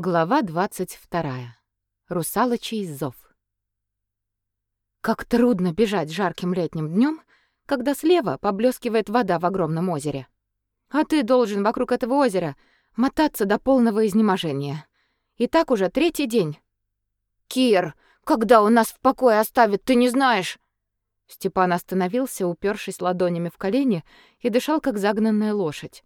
Глава 22. Русалочий зов. Как трудно бежать жарким летним днем, когда слева поблескивает вода в огромном озере. А ты должен вокруг этого озера мотаться до полного изнеможения. И так уже третий день. Кир, когда он нас в покое оставит, ты не знаешь? Степан остановился, упершись ладонями в колени, и дышал как загнанная лошадь.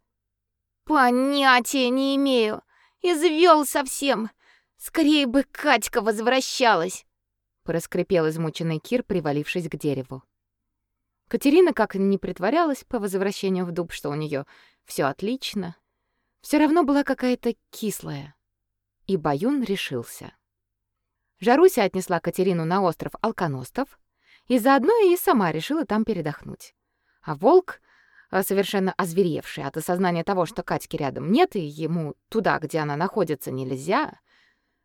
Понятия не имею. Извёл совсем. Скорее бы Катька возвращалась, проскрипел измученный Кир, привалившись к дереву. Катерина, как ни притворялась по возвращению в дуб, что у неё всё отлично, всё равно была какая-то кислая. И Баюн решился. Жаруся отнесла Катерину на остров Алконостов, и заодно и сама решила там передохнуть. А волк совершенно озверевший от осознания того, что Катьки рядом нет и ему туда, где она находится, нельзя,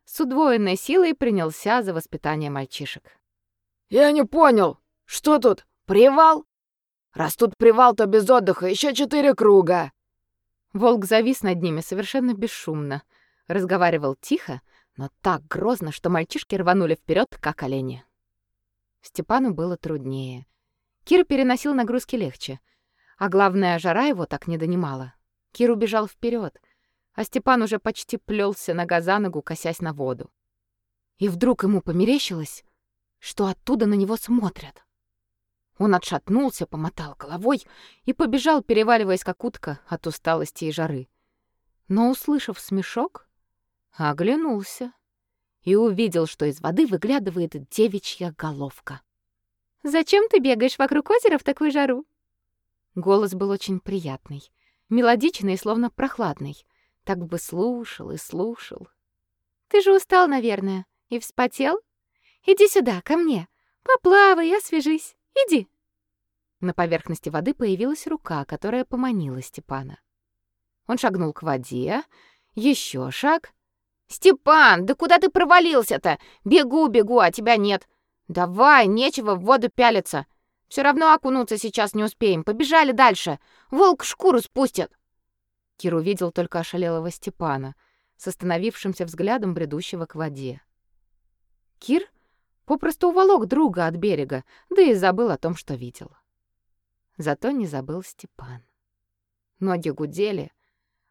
с удвоенной силой принялся за воспитание мальчишек. «Я не понял, что тут, привал? Раз тут привал, то без отдыха еще четыре круга!» Волк завис над ними совершенно бесшумно, разговаривал тихо, но так грозно, что мальчишки рванули вперед, как олени. Степану было труднее. Кир переносил нагрузки легче — а главное, жара его так не донимала. Кир убежал вперед, а Степан уже почти плелся нога за ногу, косясь на воду. И вдруг ему померещилось, что оттуда на него смотрят. Он отшатнулся, помотал головой и побежал, переваливаясь как утка от усталости и жары. Но, услышав смешок, оглянулся и увидел, что из воды выглядывает девичья головка. «Зачем ты бегаешь вокруг озера в такую жару?» Голос был очень приятный, мелодичный и словно прохладный. Так бы слушал и слушал. Ты же устал, наверное, и вспотел? Иди сюда, ко мне. Поплавай, освежись. Иди. На поверхности воды появилась рука, которая поманила Степана. Он шагнул к воде, еще шаг. Степан, да куда ты провалился-то? Бегу, бегу, а тебя нет. Давай, нечего в воду пялиться. Все равно окунуться сейчас не успеем. Побежали дальше. Волк шкуру спустит. Кир увидел только ошалелого Степана с остановившимся взглядом бредущего к воде. Кир попросту уволок друга от берега, да и забыл о том, что видел. Зато не забыл Степан. Ноги гудели,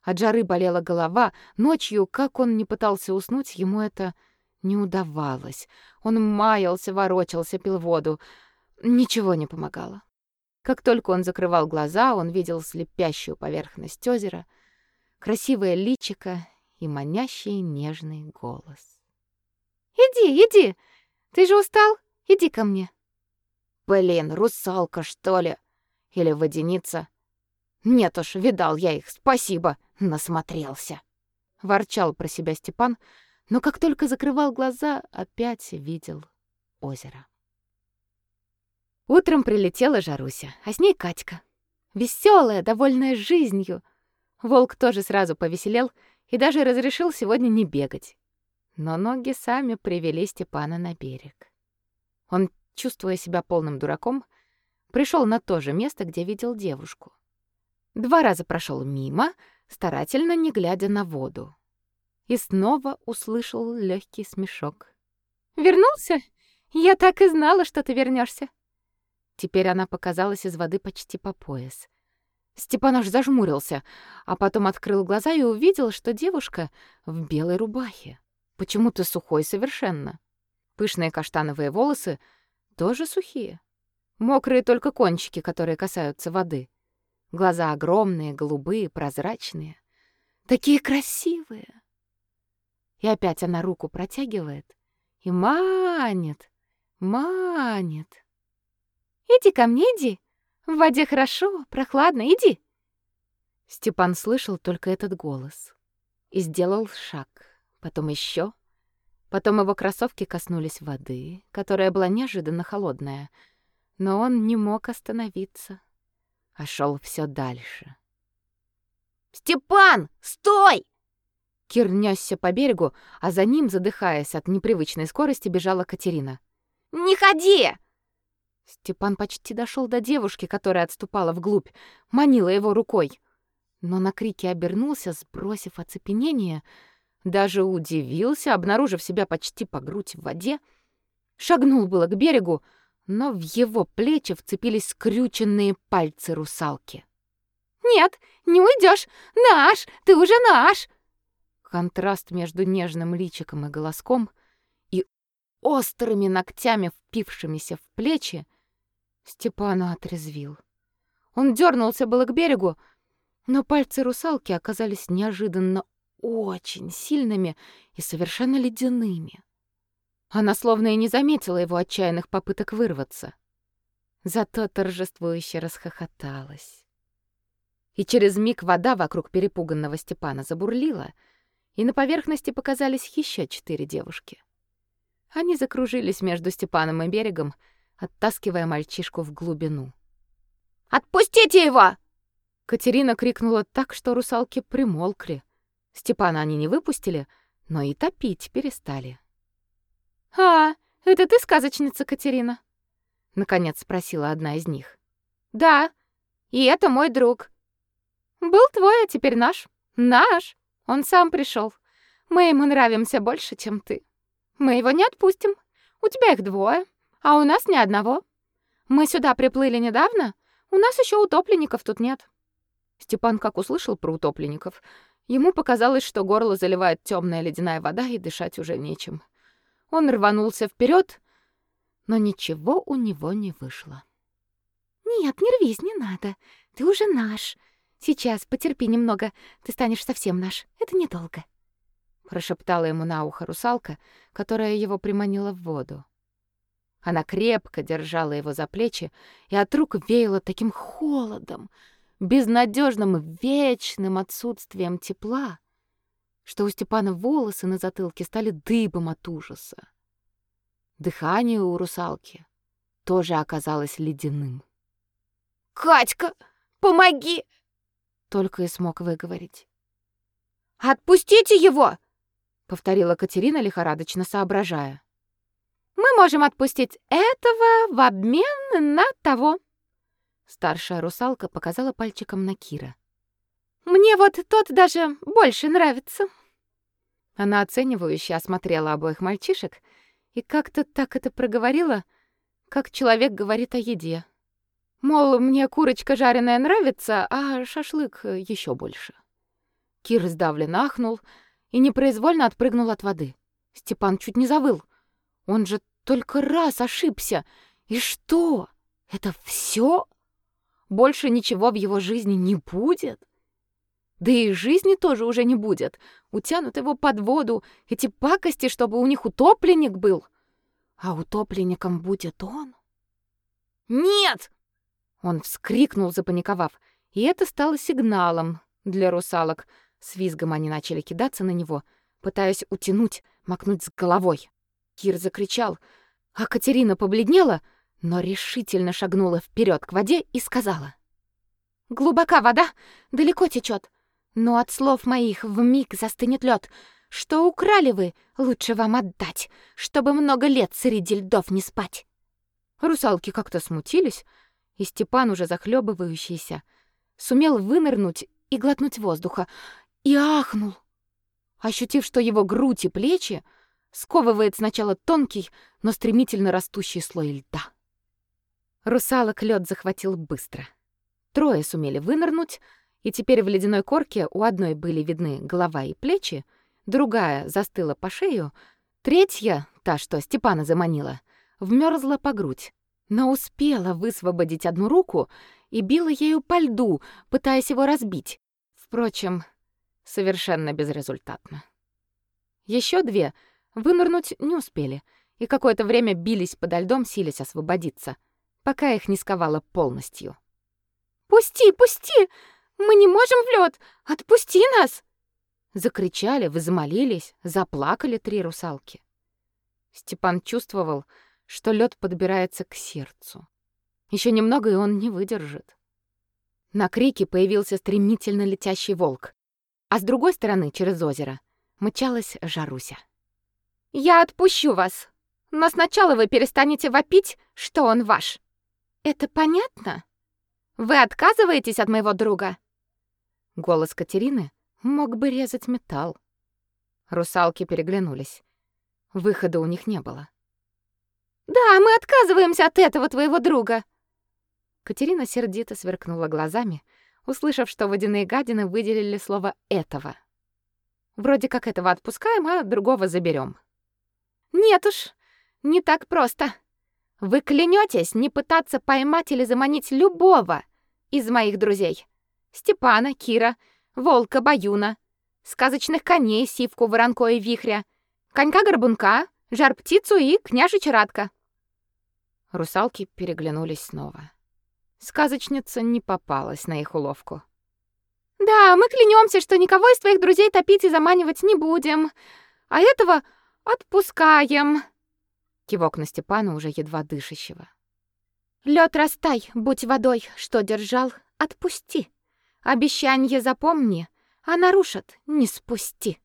от жары болела голова, ночью, как он не пытался уснуть, ему это не удавалось. Он маялся, ворочался, пил воду, Ничего не помогало. Как только он закрывал глаза, он видел слепящую поверхность озера, красивое личико и манящий нежный голос. «Иди, иди! Ты же устал? Иди ко мне!» «Блин, русалка, что ли? Или водяница?» «Нет уж, видал я их, спасибо, насмотрелся!» Ворчал про себя Степан, но как только закрывал глаза, опять видел озеро. Утром прилетела Жаруся, а с ней Катька. Веселая, довольная жизнью. Волк тоже сразу повеселел и даже разрешил сегодня не бегать. Но ноги сами привели Степана на берег. Он, чувствуя себя полным дураком, пришел на то же место, где видел девушку. Два раза прошел мимо, старательно не глядя на воду. И снова услышал легкий смешок. «Вернулся? Я так и знала, что ты вернешься. Теперь она показалась из воды почти по пояс. Степан аж зажмурился, а потом открыл глаза и увидел, что девушка в белой рубахе, почему-то сухой совершенно. Пышные каштановые волосы тоже сухие. Мокрые только кончики, которые касаются воды. Глаза огромные, голубые, прозрачные. Такие красивые. И опять она руку протягивает и манит, манит. Иди ко мне, иди. В воде хорошо, прохладно, иди. Степан слышал только этот голос и сделал шаг, потом еще. Потом его кроссовки коснулись воды, которая была неожиданно холодная, но он не мог остановиться, а шел все дальше. «Степан, стой!» Кир нёсся по берегу, а за ним, задыхаясь от непривычной скорости, бежала Катерина. «Не ходи! Степан почти дошел до девушки, которая отступала вглубь, манила его рукой. Но на крики обернулся, сбросив оцепенение, даже удивился, обнаружив себя почти по грудь в воде, шагнул было к берегу, но в его плечи вцепились скрюченные пальцы русалки. «Нет, не уйдешь! Наш! Ты уже наш!» Контраст между нежным личиком и голоском и острыми ногтями, впившимися в плечи, Степана отрезвил. Он дернулся было к берегу, но пальцы русалки оказались неожиданно очень сильными и совершенно ледяными. Она словно и не заметила его отчаянных попыток вырваться. Зато торжествующе расхохоталась. И через миг вода вокруг перепуганного Степана забурлила, и на поверхности показались еще четыре девушки. Они закружились между Степаном и берегом, оттаскивая мальчишку в глубину. «Отпустите его!» Катерина крикнула так, что русалки примолкли. Степана они не выпустили, но и топить перестали. «А, это ты сказочница, Катерина?» Наконец спросила одна из них. «Да, и это мой друг. Был твой, а теперь наш. Наш. Он сам пришел. Мы ему нравимся больше, чем ты. Мы его не отпустим. У тебя их двое, а у нас ни одного. Мы сюда приплыли недавно. У нас еще утопленников тут нет». Степан как услышал про утопленников, ему показалось, что горло заливает темная ледяная вода и дышать уже нечем. Он рванулся вперед, но ничего у него не вышло. «Нет, не рвись, не надо. Ты уже наш. Сейчас, потерпи немного, ты станешь совсем наш. Это недолго», — прошептала ему на ухо русалка, которая его приманила в воду. Она крепко держала его за плечи, и от рук веяло таким холодом, безнадежным вечным отсутствием тепла, что у Степана волосы на затылке стали дыбом от ужаса. Дыхание у русалки тоже оказалось ледяным. «Катька, помоги!» Только и смог выговорить. «Отпустите его!» — повторила Катерина, лихорадочно соображая. «Мы можем отпустить этого в обмен на того». Старшая русалка показала пальчиком на Кира. Мне вот тот даже больше нравится. Она оценивающе осмотрела обоих мальчишек и как-то так это проговорила, как человек говорит о еде. Мол, мне курочка жареная нравится, а шашлык еще больше. Кир сдавленно ахнул и непроизвольно отпрыгнул от воды. Степан чуть не завыл. Он же только раз ошибся. И что? Это все? Больше ничего в его жизни не будет? Да и жизни тоже уже не будет. Утянут его под воду, эти пакости, чтобы у них утопленник был. А утопленником будет он. «Нет!» Он вскрикнул, запаниковав, и это стало сигналом для русалок. С визгом они начали кидаться на него, пытаясь утянуть, макнуть с головой. Кир закричал, а Катерина побледнела, но решительно шагнула вперед к воде и сказала: "Глубока вода, далеко течет. Но от слов моих в миг застынет лед. Что украли вы, лучше вам отдать, чтобы много лет среди льдов не спать. Русалки как-то смутились, и Степан, уже захлебывающийся, сумел вынырнуть и глотнуть воздуха, и ахнул, ощутив, что его грудь и плечи сковывает сначала тонкий, но стремительно растущий слой льда. Русалок лед захватил быстро. Трое сумели вынырнуть, и теперь в ледяной корке у одной были видны голова и плечи, другая застыла по шею, третья, та, что Степана заманила, вмерзла по грудь, но успела высвободить одну руку и била ею по льду, пытаясь его разбить. Впрочем, совершенно безрезультатно. Еще две вынырнуть не успели и какое-то время бились подо льдом, силясь освободиться, пока их не сковало полностью. «Пусти, пусти! Мы не можем в лед! Отпусти нас!» Закричали, возмолились, заплакали три русалки. Степан чувствовал, что лед подбирается к сердцу. Еще немного, и он не выдержит. На крике появился стремительно летящий волк, а с другой стороны, через озеро, мчалась Жаруся. «Я отпущу вас, но сначала вы перестанете вопить, что он ваш. Это понятно? Вы отказываетесь от моего друга?» Голос Катерины мог бы резать металл. Русалки переглянулись. Выхода у них не было. Да, мы отказываемся от этого твоего друга. Катерина сердито сверкнула глазами, услышав, что водяные гадины выделили слово этого. Вроде как этого отпускаем, а другого заберем. Нет уж, не так просто. Вы клянетесь не пытаться поймать или заманить любого из моих друзей. Степана, Кира, Волка, Баюна, сказочных коней, Сивку, Воронко и Вихря, конька-горбунка, жар-птицу и княжича Радка. Русалки переглянулись снова. Сказочница не попалась на их уловку. Да, мы клянемся, что никого из твоих друзей топить и заманивать не будем. А этого отпускаем. Кивок на Степана уже едва дышащего. Лед растай, будь водой, что держал, отпусти. Обещанье запомни, а нарушат не спусти,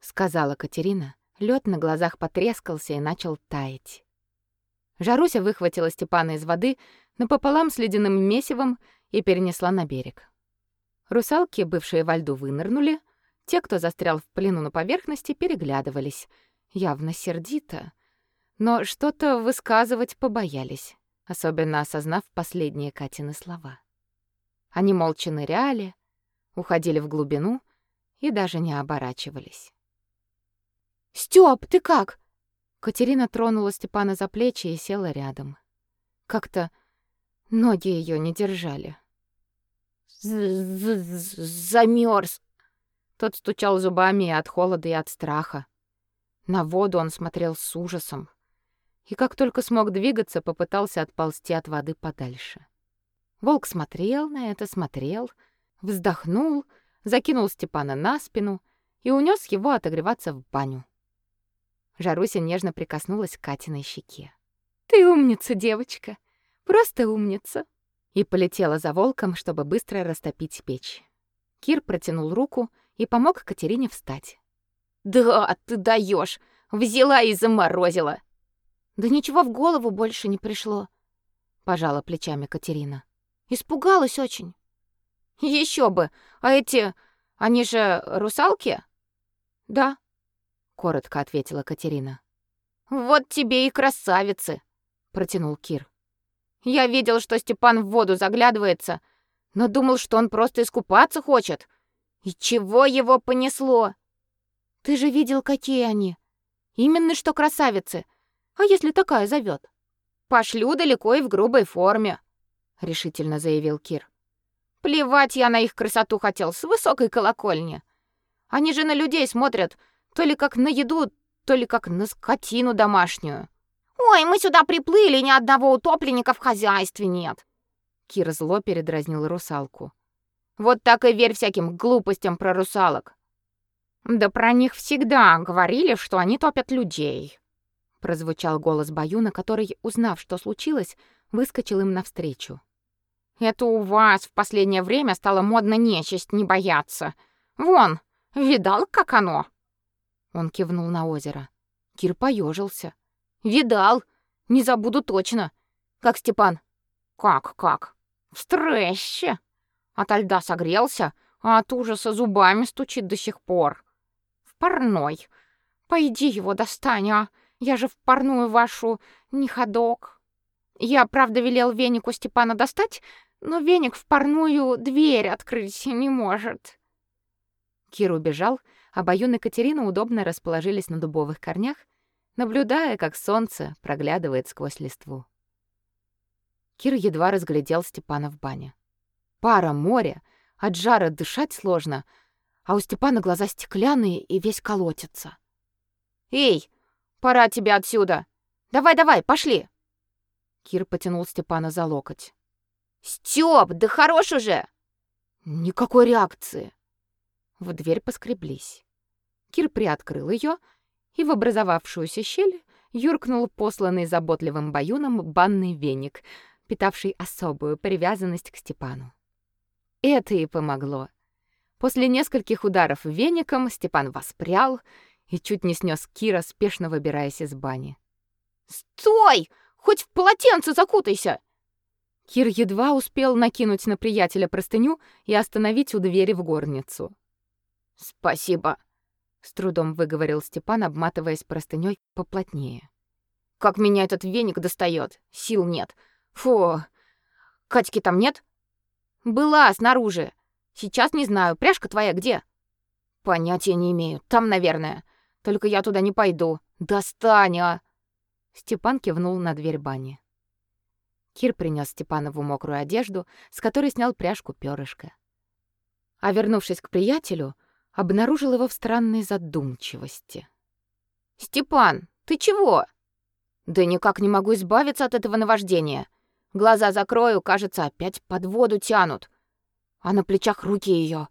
сказала Катерина. Лед на глазах потрескался и начал таять. Жаруся выхватила Степана из воды напополам с ледяным месивом и перенесла на берег. Русалки, бывшие во льду, вынырнули. Те, кто застрял в плену на поверхности, переглядывались, явно сердито, но что-то высказывать побоялись, особенно осознав последние Катины слова. Они молча ныряли, уходили в глубину и даже не оборачивались. «Стёп, ты как?» Катерина тронула Степана за плечи и села рядом. Как-то ноги ее не держали. Замерз. Тот стучал зубами от холода и от страха. На воду он смотрел с ужасом. И как только смог двигаться, попытался отползти от воды подальше. Волк смотрел на это, смотрел, вздохнул, закинул Степана на спину и унес его отогреваться в баню. Жаруся нежно прикоснулась к Катиной щеке. «Ты умница, девочка! Просто умница!» И полетела за волком, чтобы быстро растопить печь. Кир протянул руку и помог Катерине встать. «Да, ты даешь! Взяла и заморозила!» «Да ничего в голову больше не пришло», — пожала плечами Катерина. «Испугалась очень». Еще бы! А эти... они же русалки?» «Да», коротко ответила Катерина. Вот тебе и красавицы, протянул Кир. Я видел, что Степан в воду заглядывается, но думал, что он просто искупаться хочет. И чего его понесло? Ты же видел, какие они. Именно что красавицы. А если такая зовет? Пошлю далеко и в грубой форме, решительно заявил Кир. Плевать я на их красоту хотел с высокой колокольни. Они же на людей смотрят, то ли как на еду, то ли как на скотину домашнюю. Ой, мы сюда приплыли, ни одного утопленника в хозяйстве нет. Кир зло передразнил русалку. Вот так и верь всяким глупостям про русалок. Да про них всегда говорили, что они топят людей. Прозвучал голос Баюна, который, узнав, что случилось, выскочил им навстречу. Это у вас в последнее время стало модно нечисть не бояться. Вон, видал, как оно? Он кивнул на озеро. Кир поежился. Видал, не забуду точно. Как Степан? Как, как? В стрессе. От льда согрелся, а от ужаса зубами стучит до сих пор. Парной. Пойди его достань, а? Я же в парную вашу не ходок. Я, правда, велел венику Степана достать, но веник в парную дверь открыть не может. Кир убежал, а Баюн и Катерина удобно расположились на дубовых корнях, наблюдая, как солнце проглядывает сквозь листву. Кир едва разглядел Степана в бане. Пара моря, от жара дышать сложно, а у Степана глаза стеклянные и весь колотится. «Эй, пора тебе отсюда! Давай-давай, пошли!» Кир потянул Степана за локоть. «Стёп, да хорош уже!» Никакой реакции. В дверь поскреблись. Кир приоткрыл ее, и в образовавшуюся щель юркнул посланный заботливым баюном банный веник, питавший особую привязанность к Степану. Это и помогло. После нескольких ударов веником Степан воспрял и чуть не снес Кира, спешно выбираясь из бани. «Стой! Хоть в полотенце закутайся!» Кир едва успел накинуть на приятеля простыню и остановить у двери в горницу. «Спасибо», с трудом выговорил Степан, обматываясь простыней поплотнее. Как меня этот веник достает, сил нет. Фу. Катьки там нет? Была снаружи. Сейчас не знаю, пряжка твоя где? Понятия не имею. Там, наверное. Только я туда не пойду. Достань, а. Степан кивнул на дверь бани. Кир принес Степанову мокрую одежду, с которой снял пряжку перышка. А вернувшись к приятелю, обнаружил его в странной задумчивости. «Степан, ты чего?» «Да никак не могу избавиться от этого наваждения. Глаза закрою, кажется, опять под воду тянут. А на плечах руки ее.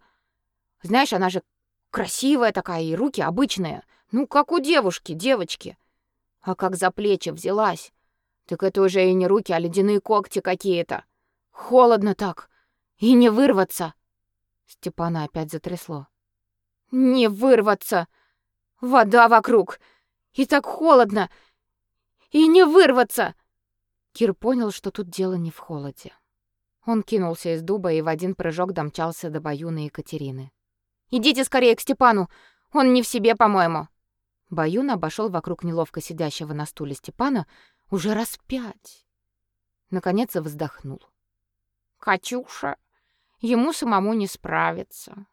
Знаешь, она же красивая такая, и руки обычные. Ну, как у девушки, девочки. А как за плечи взялась. Так это уже и не руки, а ледяные когти какие-то. Холодно так. И не вырваться. Степана опять затрясло. Не вырваться. Вода вокруг. И так холодно. И не вырваться. Кир понял, что тут дело не в холоде. Он кинулся из дуба и в один прыжок домчался до Баюна и Екатерины. «Идите скорее к Степану! Он не в себе, по-моему!» Баюн обошел вокруг неловко сидящего на стуле Степана уже раз пять. Наконец вздохнул. «Катюша, ему самому не справиться.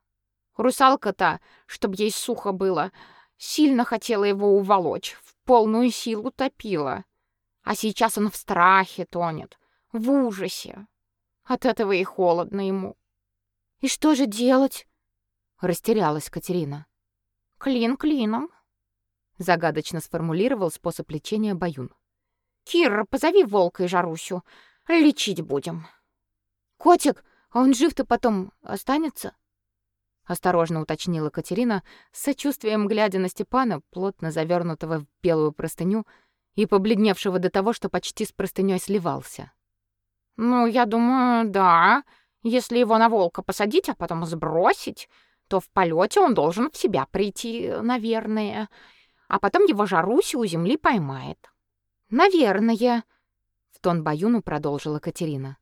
Русалка-то, чтоб ей сухо было, сильно хотела его уволочь, в полную силу топила. А сейчас он в страхе тонет, в ужасе. От этого и холодно ему. И что же делать? Растерялась Катерина. Клин клином, загадочно сформулировал способ лечения Баюн. Кира, позови волка и Жарусю, лечить будем. Котик, а он жив-то потом останется? осторожно уточнила Катерина, с сочувствием глядя на Степана, плотно завернутого в белую простыню и побледневшего до того, что почти с простыней сливался. Ну, я думаю, да. Если его на волка посадить, а потом сбросить, то в полете он должен в себя прийти, наверное. А потом его Жаруси у земли поймает. Наверное, в тон Баюну продолжила Катерина.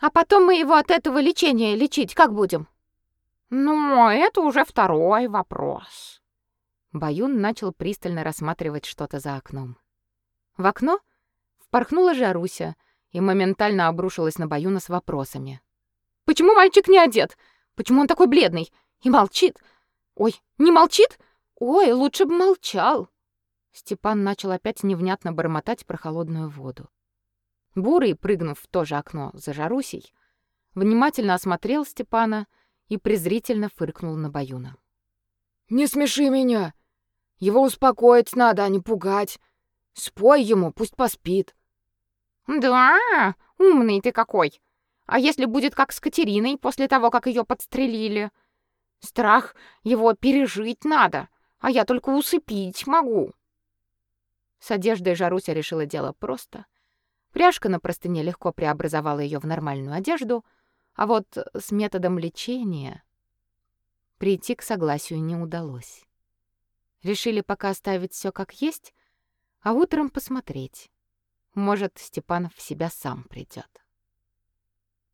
А потом мы его от этого лечения лечить как будем? Ну, это уже второй вопрос. Баюн начал пристально рассматривать что-то за окном. В окно впорхнула Жаруся и моментально обрушилась на Баюна с вопросами. «Почему мальчик не одет? Почему он такой бледный? И молчит? Ой, не молчит? Ой, лучше бы молчал!» Степан начал опять невнятно бормотать про холодную воду. Бурый, прыгнув в то же окно за Жарусей, внимательно осмотрел Степана и презрительно фыркнул на Баюна. «Не смеши меня! Его успокоить надо, а не пугать. Спой ему, пусть поспит. Да, умный ты какой. А если будет как с Катериной после того, как ее подстрелили? Страх его пережить надо, а я только усыпить могу. С одеждой Жаруся решила дело просто. Пряжка на простыне легко преобразовала ее в нормальную одежду, а вот с методом лечения прийти к согласию не удалось. Решили пока оставить все как есть, а утром посмотреть. Может, Степанов в себя сам придет.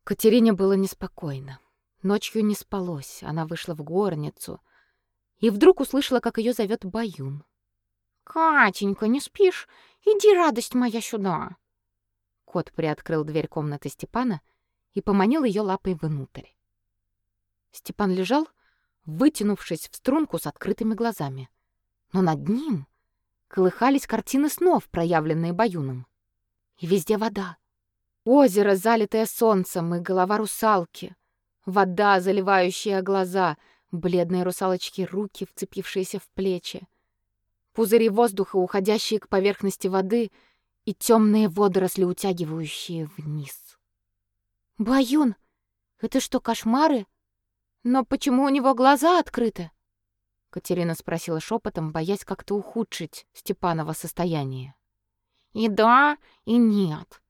Катерине было неспокойно. Ночью не спалось. Она вышла в горницу и вдруг услышала, как ее зовет Баюн. «Катенька, не спишь? Иди, радость моя, сюда!» Кот приоткрыл дверь комнаты Степана и поманил ее лапой внутрь. Степан лежал, вытянувшись в струнку с открытыми глазами. Но над ним колыхались картины снов, проявленные Баюном. И везде вода. Озеро, залитое солнцем, и голова русалки. Вода, заливающая глаза, бледные русалочки руки, вцепившиеся в плечи. Пузыри воздуха, уходящие к поверхности воды, и темные водоросли, утягивающие вниз. «Баюн, это что, кошмары? Но почему у него глаза открыты?» Катерина спросила шепотом, боясь как-то ухудшить Степанова состояние. И да, и нет.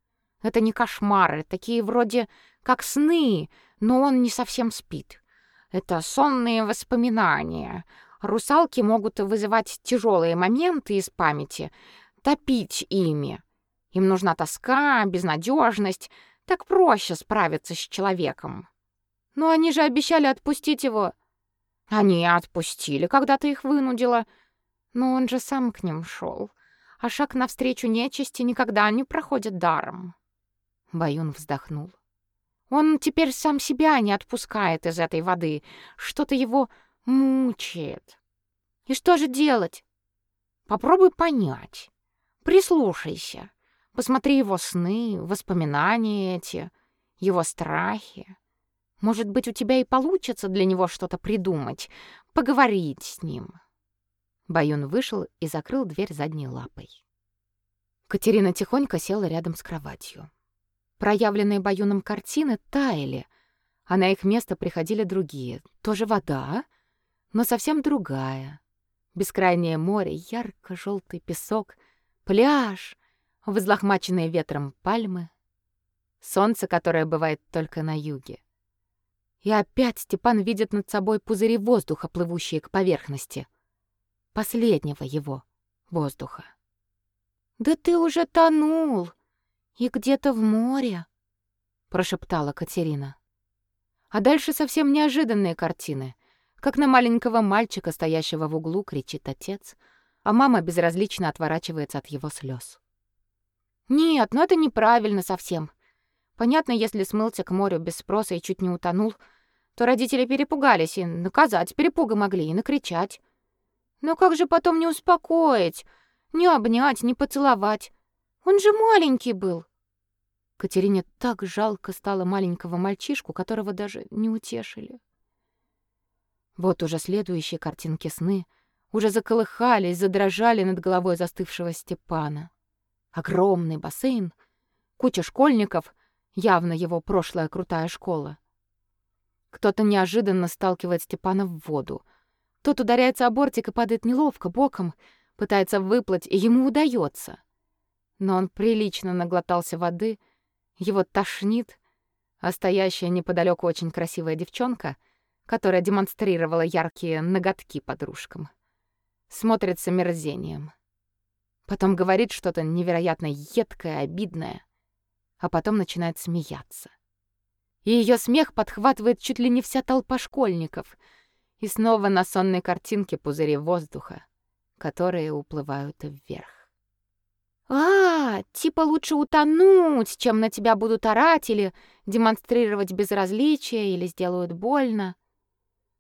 Это не кошмары, такие вроде как сны, но он не совсем спит. Это сонные воспоминания. Русалки могут вызывать тяжелые моменты из памяти, топить ими. Им нужна тоска, безнадежность, так проще справиться с человеком. Но они же обещали отпустить его. Они отпустили, когда ты их вынудила. Но он же сам к ним шел, А шаг навстречу нечисти никогда не проходит даром. Баюн вздохнул. Он теперь сам себя не отпускает из этой воды. Что-то его мучает. И что же делать? Попробуй понять. Прислушайся. Посмотри его сны, воспоминания эти, его страхи. Может быть, у тебя и получится для него что-то придумать, поговорить с ним. Баюн вышел и закрыл дверь задней лапой. Катерина тихонько села рядом с кроватью. Проявленные Баюном картины таяли, а на их место приходили другие. Тоже вода, но совсем другая. Бескрайнее море, ярко желтый песок, пляж, взлохмаченные ветром пальмы, солнце, которое бывает только на юге. И опять Степан видит над собой пузыри воздуха, плывущие к поверхности. Последнего его воздуха. «Да ты уже тонул! И где-то в море!» — прошептала Катерина. А дальше совсем неожиданные картины. Как на маленького мальчика, стоящего в углу, кричит отец, а мама безразлично отворачивается от его слез. «Нет, ну это неправильно совсем. Понятно, если смылся к морю без спроса и чуть не утонул, то родители перепугались и наказать перепуга могли, и накричать. Но как же потом не успокоить, не обнять, не поцеловать? Он же маленький был. Катерине так жалко стало маленького мальчишку, которого даже не утешили. Вот уже следующие картинки сны уже заколыхались, задрожали над головой застывшего Степана. Огромный бассейн, куча школьников, явно его прошлая крутая школа. Кто-то неожиданно сталкивает Степана в воду. Тот ударяется о бортик и падает неловко, боком, пытается выплыть, и ему удается. Но он прилично наглотался воды, его тошнит, а стоящая неподалеку очень красивая девчонка, которая демонстрировала яркие ноготки подружкам, смотрит с омерзением. Потом говорит что-то невероятно едкое, обидное, а потом начинает смеяться и ее смех подхватывает чуть ли не вся толпа школьников. И снова на сонной картинке пузыри воздуха, которые уплывают вверх. А, типа лучше утонуть, чем на тебя будут орать или демонстрировать безразличие или сделают больно.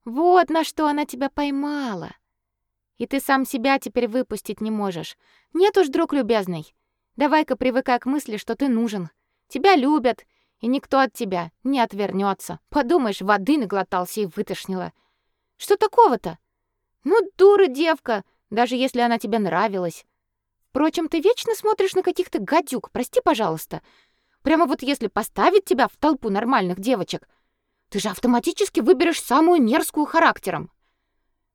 Вот на что она тебя поймала. И ты сам себя теперь выпустить не можешь. Нет уж, друг любезный. Давай-ка привыкай к мысли, что ты нужен. Тебя любят, и никто от тебя не отвернется. Подумаешь, воды наглотался и вытошнило. Что такого-то? Ну, дура девка, даже если она тебе нравилась. Впрочем, ты вечно смотришь на каких-то гадюк, прости, пожалуйста. Прямо вот если поставить тебя в толпу нормальных девочек, ты же автоматически выберешь самую мерзкую характером.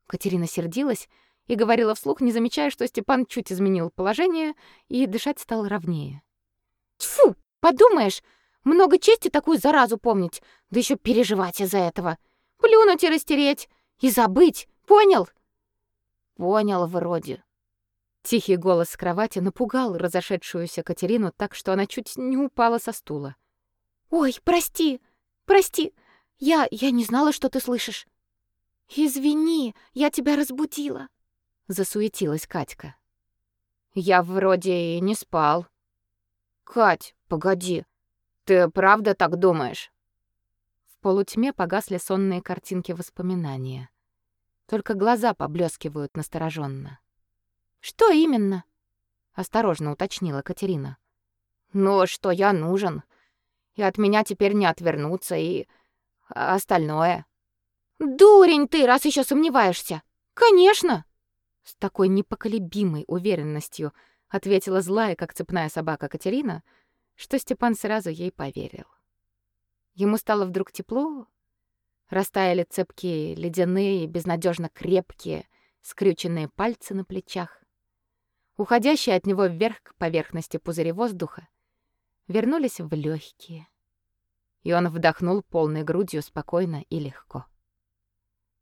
Катерина сердилась и говорила вслух, не замечая, что Степан чуть изменил положение и дышать стал ровнее. Тьфу, подумаешь, много чести такую заразу помнить, да еще переживать из-за этого. Плюнуть и растереть, и забыть, понял? Понял вроде. Тихий голос с кровати напугал разошедшуюся Катерину так, что она чуть не упала со стула. «Ой, прости, прости, я, я не знала, что ты слышишь. Извини, я тебя разбудила», — засуетилась Катька. «Я вроде и не спал». «Кать, погоди, ты правда так думаешь? Полутьме погасли сонные картинки воспоминания. Только глаза поблескивают настороженно. Что именно? осторожно уточнила Катерина. Ну, что я нужен. И от меня теперь не отвернуться и остальное. Дурень ты, раз еще сомневаешься. Конечно, с такой непоколебимой уверенностью ответила злая, как цепная собака Катерина, что Степан сразу ей поверил. Ему стало вдруг тепло, растаяли цепкие, ледяные, безнадежно крепкие, скрюченные пальцы на плечах. Уходящие от него вверх к поверхности пузыри воздуха вернулись в легкие, и он вдохнул полной грудью спокойно и легко.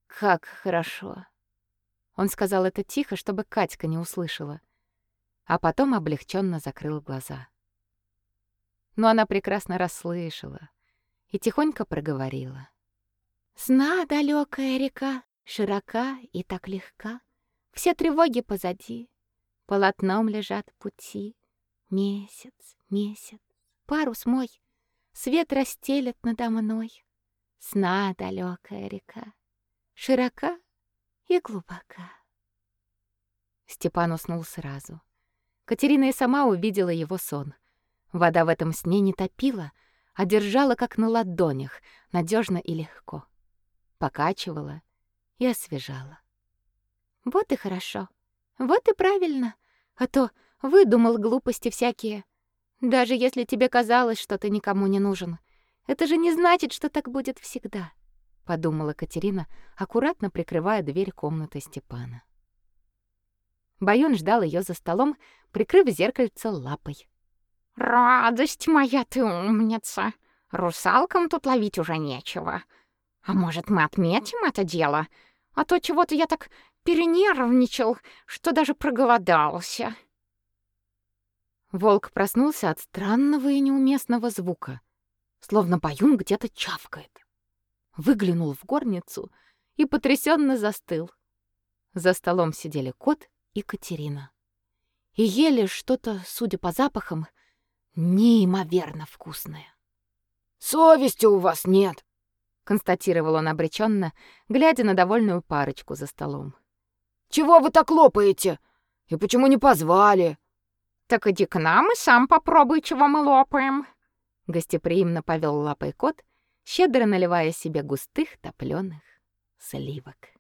«Как хорошо!» Он сказал это тихо, чтобы Катька не услышала, а потом облегченно закрыл глаза но она прекрасно расслышала и тихонько проговорила. «Сна далекая река, Широка и так легка, все тревоги позади, Полотном лежат пути. Месяц, месяц, парус мой, Свет расстелет надо мной. Сна далекая река, Широка и глубока. Степан уснул сразу. Катерина и сама увидела его сон. Вода в этом сне не топила, а держала как на ладонях, надежно и легко. Покачивала и освежала. Вот и хорошо. Вот и правильно. А то выдумал глупости всякие. Даже если тебе казалось, что ты никому не нужен, это же не значит, что так будет всегда, подумала Катерина, аккуратно прикрывая дверь комнаты Степана. Баюн ждал ее за столом, прикрыв зеркальце лапой. «Радость моя ты умница! Русалкам тут ловить уже нечего. А может, мы отметим это дело? А то чего-то я так перенервничал, что даже проголодался». Волк проснулся от странного и неуместного звука, словно Баюн где-то чавкает. Выглянул в горницу и потрясенно застыл. За столом сидели кот и Катерина. И ели что-то, судя по запахам, неимоверно вкусное. «Совести у вас нет!» — констатировал он обреченно, глядя на довольную парочку за столом. «Чего вы так лопаете? И почему не позвали?» «Так иди к нам и сам попробуй, чего мы лопаем!» Гостеприимно повел лапой кот, щедро наливая себе густых топлёных сливок.